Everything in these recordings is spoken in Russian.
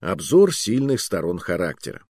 Обзор сильных сторон характера.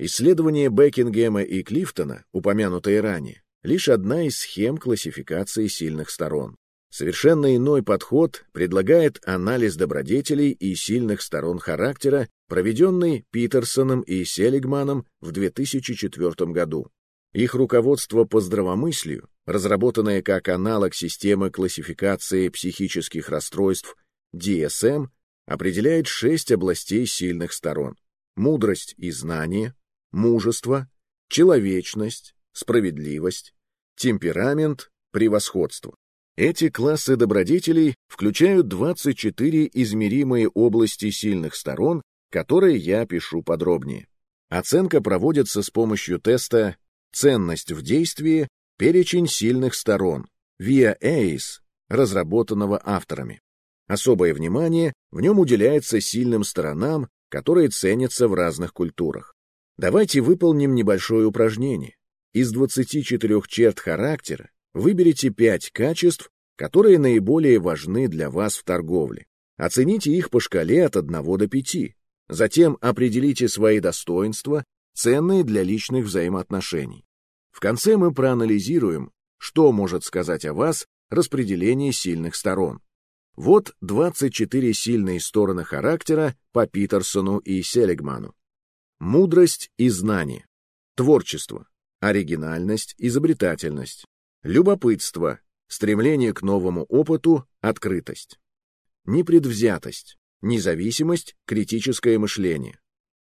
Исследование Бекингема и Клифтона, упомянутые ранее, лишь одна из схем классификации сильных сторон. Совершенно иной подход предлагает анализ добродетелей и сильных сторон характера, проведенный Питерсоном и Селигманом в 2004 году. Их руководство по здравомыслию, разработанное как аналог системы классификации психических расстройств DSM, определяет шесть областей сильных сторон. Мудрость и знание, мужество, человечность, справедливость, темперамент, превосходство. Эти классы добродетелей включают 24 измеримые области сильных сторон, которые я опишу подробнее. Оценка проводится с помощью теста «Ценность в действии. Перечень сильных сторон» via ACE, разработанного авторами. Особое внимание в нем уделяется сильным сторонам, которые ценятся в разных культурах. Давайте выполним небольшое упражнение. Из 24 черт характера выберите 5 качеств, которые наиболее важны для вас в торговле. Оцените их по шкале от 1 до 5. Затем определите свои достоинства, ценные для личных взаимоотношений. В конце мы проанализируем, что может сказать о вас распределение сильных сторон. Вот 24 сильные стороны характера по Питерсону и Селигману. Мудрость и знание. Творчество. Оригинальность, изобретательность, любопытство, стремление к новому опыту, открытость, непредвзятость, независимость, критическое мышление,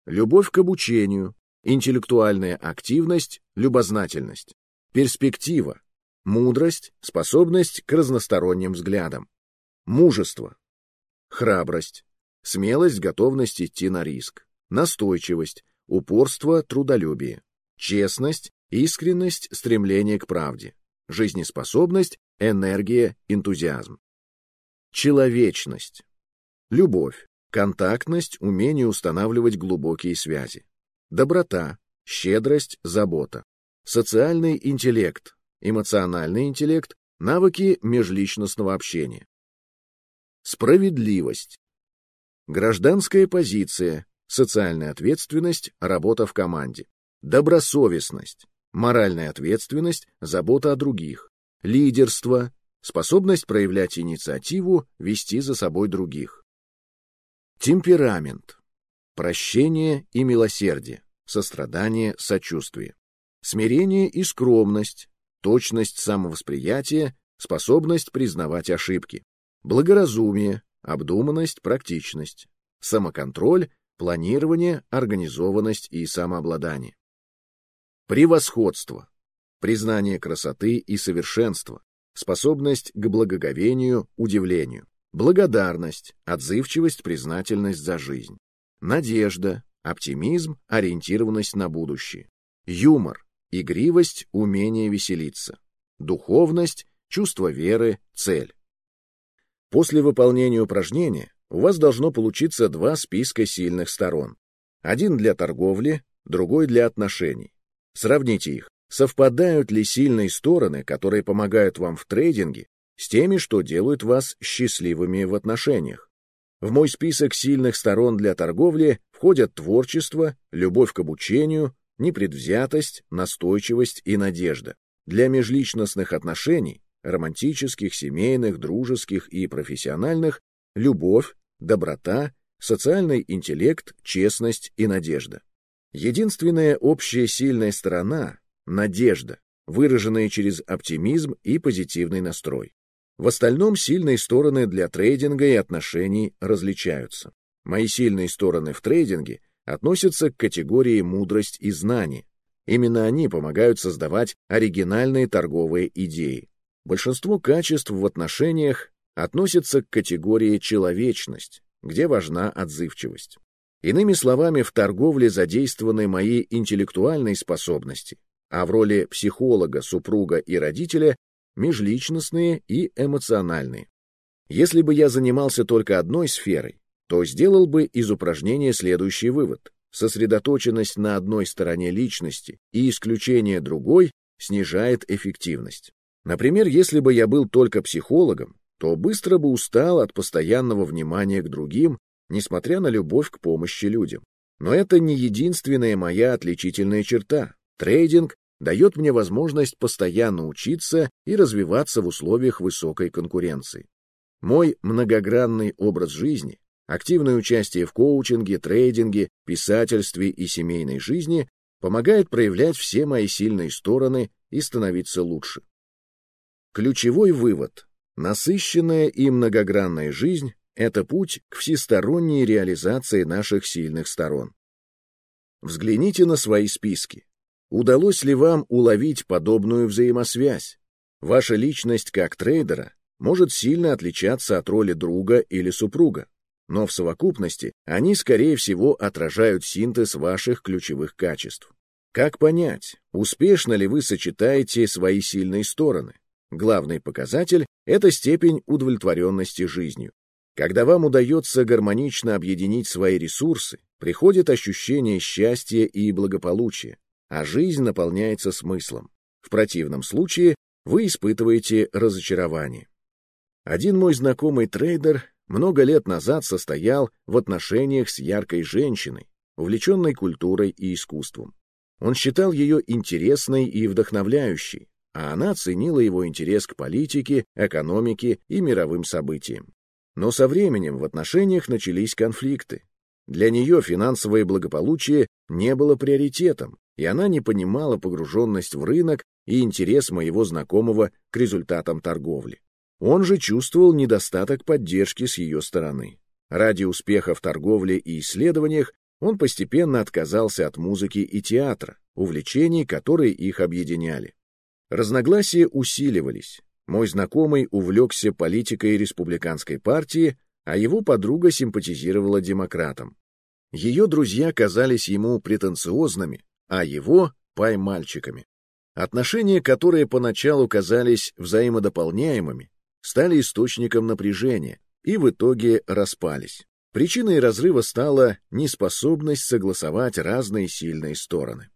любовь к обучению, интеллектуальная активность, любознательность, перспектива, мудрость, способность к разносторонним взглядам, мужество, храбрость, смелость, готовность идти на риск, настойчивость, упорство, трудолюбие, честность, искренность, стремление к правде, жизнеспособность, энергия, энтузиазм. Человечность. Любовь, контактность, умение устанавливать глубокие связи. Доброта, щедрость, забота. Социальный интеллект, эмоциональный интеллект, навыки межличностного общения. Справедливость. Гражданская позиция, социальная ответственность, работа в команде. Добросовестность, моральная ответственность, забота о других, лидерство, способность проявлять инициативу, вести за собой других. Темперамент, прощение и милосердие, сострадание, сочувствие, смирение и скромность, точность самовосприятия, способность признавать ошибки, благоразумие, обдуманность, практичность, самоконтроль, планирование, организованность и самообладание. Превосходство. Признание красоты и совершенства. Способность к благоговению, удивлению. Благодарность, отзывчивость, признательность за жизнь. Надежда, оптимизм, ориентированность на будущее. Юмор, игривость, умение веселиться. Духовность, чувство веры, цель. После выполнения упражнения у вас должно получиться два списка сильных сторон. Один для торговли, другой для отношений. Сравните их. Совпадают ли сильные стороны, которые помогают вам в трейдинге, с теми, что делают вас счастливыми в отношениях? В мой список сильных сторон для торговли входят творчество, любовь к обучению, непредвзятость, настойчивость и надежда. Для межличностных отношений, романтических, семейных, дружеских и профессиональных, любовь, доброта, социальный интеллект, честность и надежда. Единственная общая сильная сторона — надежда, выраженная через оптимизм и позитивный настрой. В остальном сильные стороны для трейдинга и отношений различаются. Мои сильные стороны в трейдинге относятся к категории мудрость и знание. Именно они помогают создавать оригинальные торговые идеи. Большинство качеств в отношениях относятся к категории человечность, где важна отзывчивость. Иными словами, в торговле задействованы мои интеллектуальные способности, а в роли психолога, супруга и родителя – межличностные и эмоциональные. Если бы я занимался только одной сферой, то сделал бы из упражнения следующий вывод. Сосредоточенность на одной стороне личности и исключение другой снижает эффективность. Например, если бы я был только психологом, то быстро бы устал от постоянного внимания к другим несмотря на любовь к помощи людям. Но это не единственная моя отличительная черта. Трейдинг дает мне возможность постоянно учиться и развиваться в условиях высокой конкуренции. Мой многогранный образ жизни, активное участие в коучинге, трейдинге, писательстве и семейной жизни помогает проявлять все мои сильные стороны и становиться лучше. Ключевой вывод. Насыщенная и многогранная жизнь — это путь к всесторонней реализации наших сильных сторон. Взгляните на свои списки. Удалось ли вам уловить подобную взаимосвязь? Ваша личность как трейдера может сильно отличаться от роли друга или супруга, но в совокупности они, скорее всего, отражают синтез ваших ключевых качеств. Как понять, успешно ли вы сочетаете свои сильные стороны? Главный показатель — это степень удовлетворенности жизнью. Когда вам удается гармонично объединить свои ресурсы, приходит ощущение счастья и благополучия, а жизнь наполняется смыслом. В противном случае вы испытываете разочарование. Один мой знакомый трейдер много лет назад состоял в отношениях с яркой женщиной, увлеченной культурой и искусством. Он считал ее интересной и вдохновляющей, а она ценила его интерес к политике, экономике и мировым событиям. Но со временем в отношениях начались конфликты. Для нее финансовое благополучие не было приоритетом, и она не понимала погруженность в рынок и интерес моего знакомого к результатам торговли. Он же чувствовал недостаток поддержки с ее стороны. Ради успеха в торговле и исследованиях он постепенно отказался от музыки и театра, увлечений, которые их объединяли. Разногласия усиливались. Мой знакомый увлекся политикой республиканской партии, а его подруга симпатизировала демократам. Ее друзья казались ему претенциозными, а его — пай-мальчиками. Отношения, которые поначалу казались взаимодополняемыми, стали источником напряжения и в итоге распались. Причиной разрыва стала неспособность согласовать разные сильные стороны.